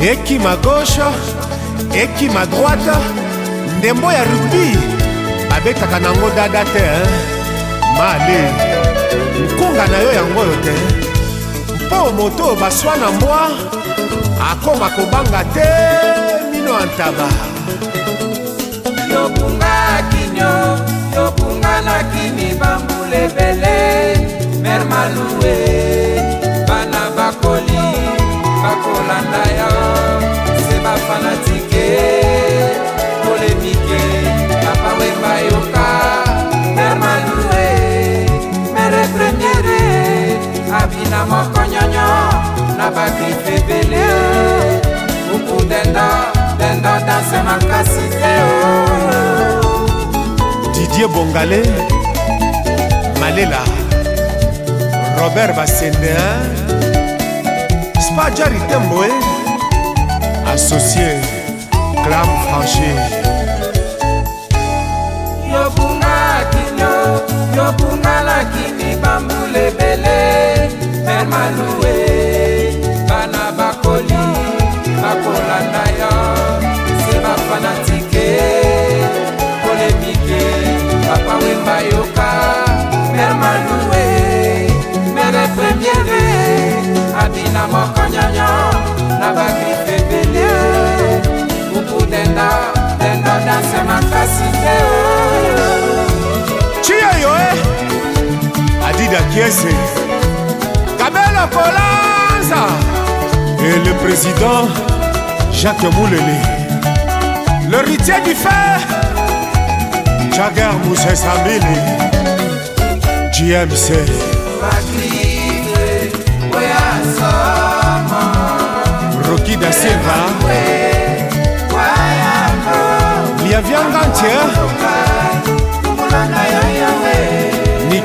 ekima gauche ekima droite ndembo ya rugbi babetaka nango dada te male nkonga na yo yango oyo te mpo moto oyo baswa na mbwa akoma kobanga te mino ya ntaba yokunga kinyo yokunga nakini bambulebele mermaluwe na moko nyonyo na bakrife ebele buku dendo dendo danse makasi te oh. didier bongale malela robert basendin spajarite mboe associé Clam Franchi qui est Kiese, Kabela Polanza et le président Jacques Moulele. Le ritier du fer, Jagger Moussa Samili, JMC. Rocky da Silva, un Gantier.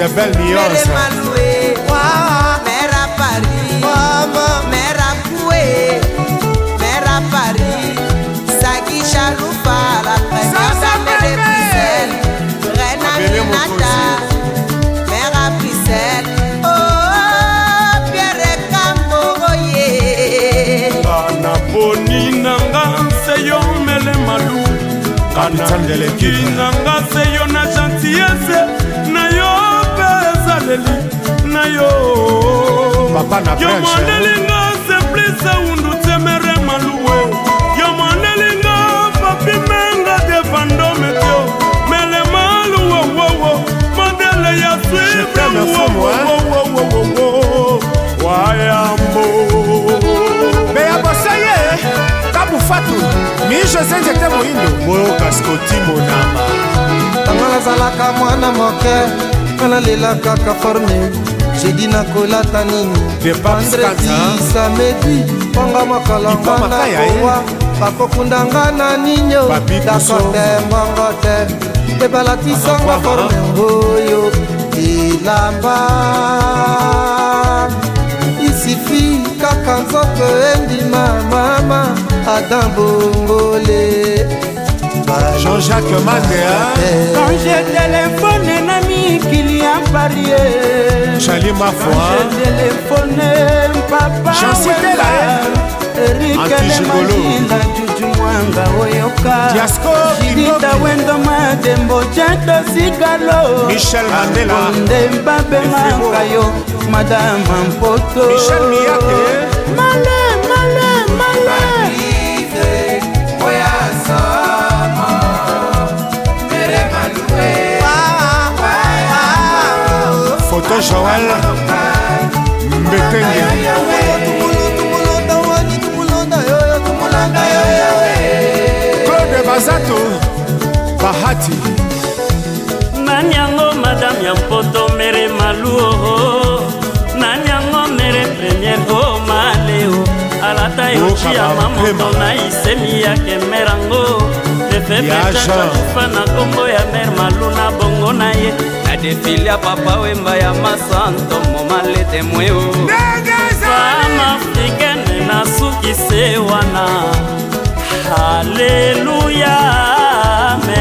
de belles nuances. Mère à Paris, mère à Poué, oh, mère à Paris, oh, Sagi Charoupa, la première dame de Bruxelles, reine à Minata, mère à Bruxelles. Oh, Pierre et Camboye. Bana Boninanga, c'est yo, mais les malous. kanandeleki nanga se yo na gentillese na yo naleli na yo yo mondelinga semplisa undu temere maluwe yo mondelinga papimenga devandometio mele maluwe wowo modele ya swibrwowowowowowo wayambo meya bosaye kabufatu miijoze nzete moindo boyokaskotimonama tanga nazalaka mwana moke kaka nalela kaka forme jedi nakolata nini andresamedi mpanga makalanga nakowa bakokunda nga na ninyo dakor te mbongo te ebalatisanga forme oyo elamba isifi kaka nzoto endima mama adam bongole jean-jacques mandea ange telefone nani mikilian parie jalima foaelefone papawela erikelemaina juju mwanga oyoka jidida wendo madembo jato sikalo onde mbabenga ngai yo madama mpoto male ati nani yango madame ya mpoto mere maluo nani yango mere première o maleo alata euti ya mamoto na isemi yake merango efepetakakufa na nkombo ya mere malu na bongo na ye na defile ya papa wemba ya masantomo malete mweo femme africaine na sukise wana haleluya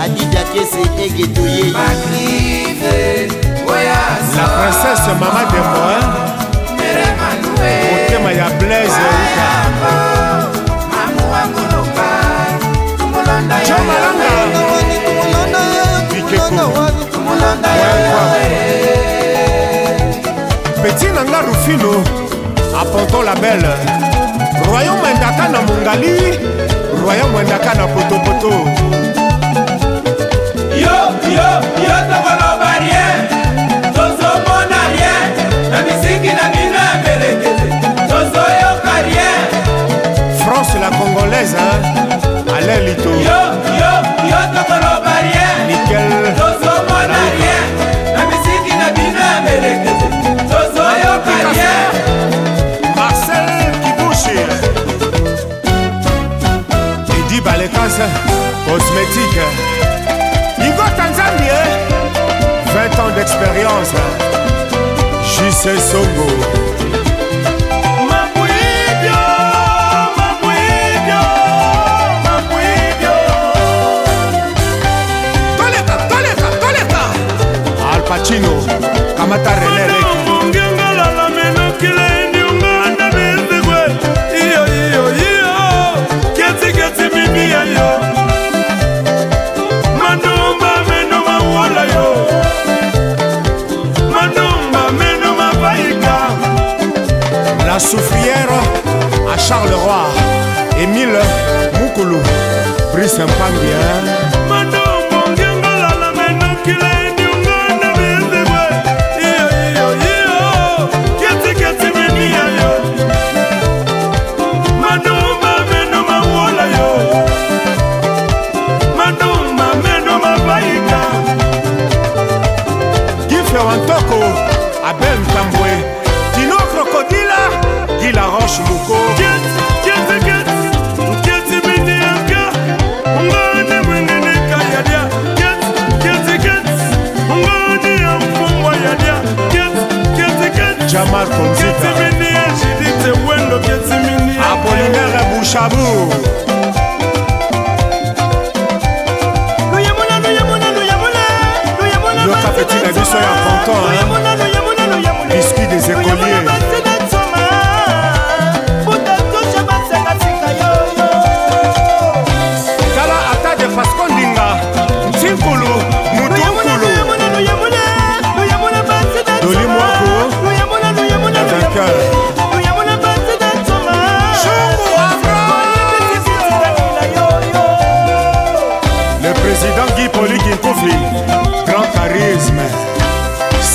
adidakese egeto ye la princesse mama demoin motema ya blaise petit nanga rufino aponto la belle royaume endaka na mongali royaume endaka na potopoto alain lito yo yo yo tokoloba rien nikel tozomona rien na misiki na bino ya melekete tozoyoka rien marcel kibushi edi balekase cosmétique igota nzambie 20 ans d'expérience jc songo pacino kamata relelekongengolala menokile endiongo andabezekwe iyo iyo iyo ketiketi mibiya yo manumba meno mawola yo manumba meno mabaika la soufrière à charleroi émile mukulu brice mpangien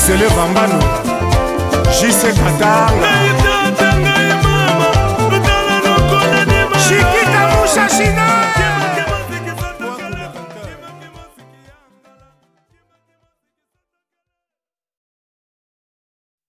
sele bambano jise katanga chikita mushashina